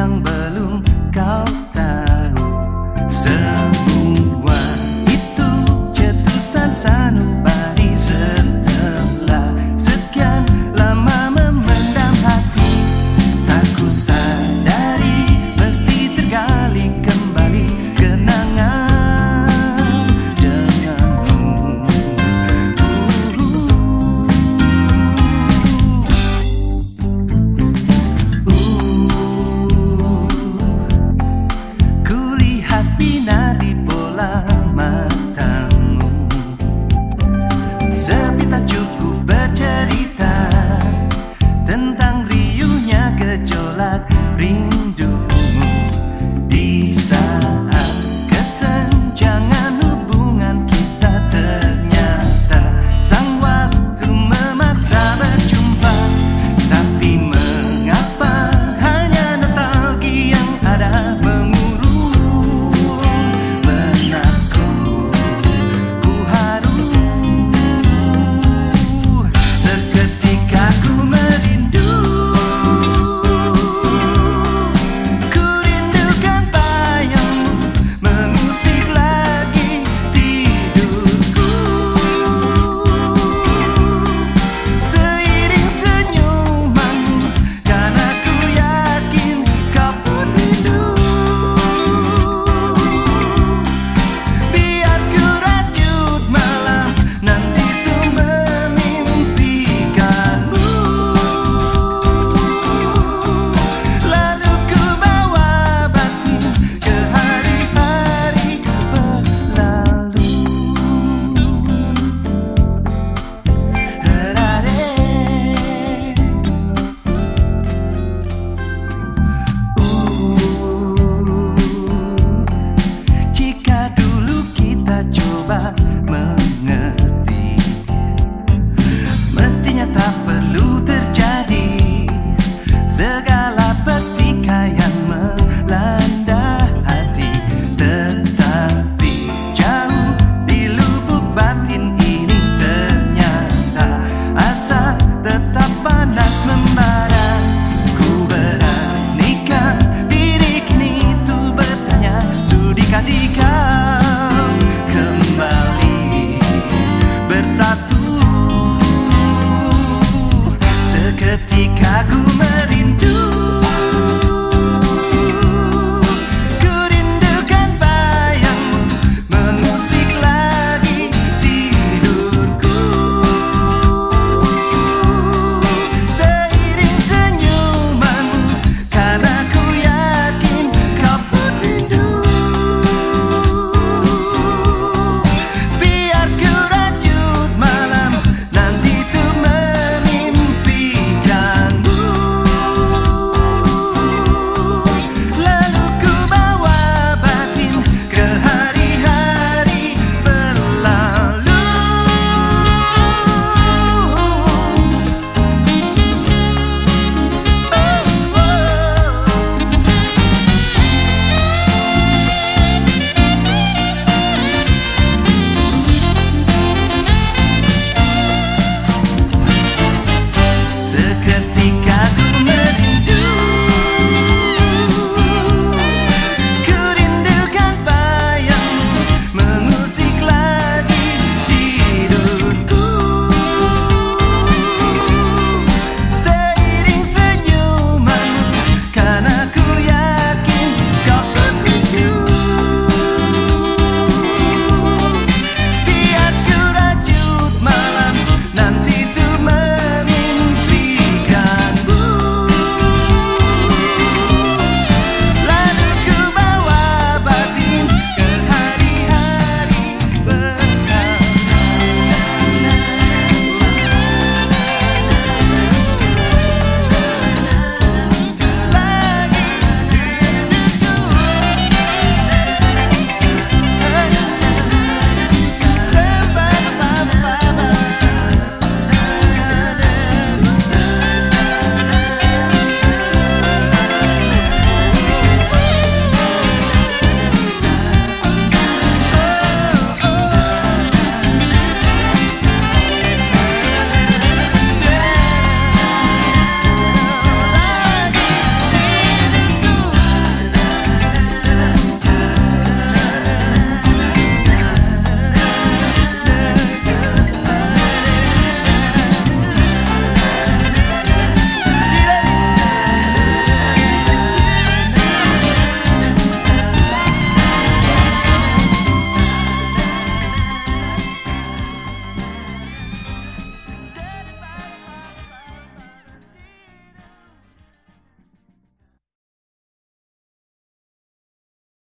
yang ber do.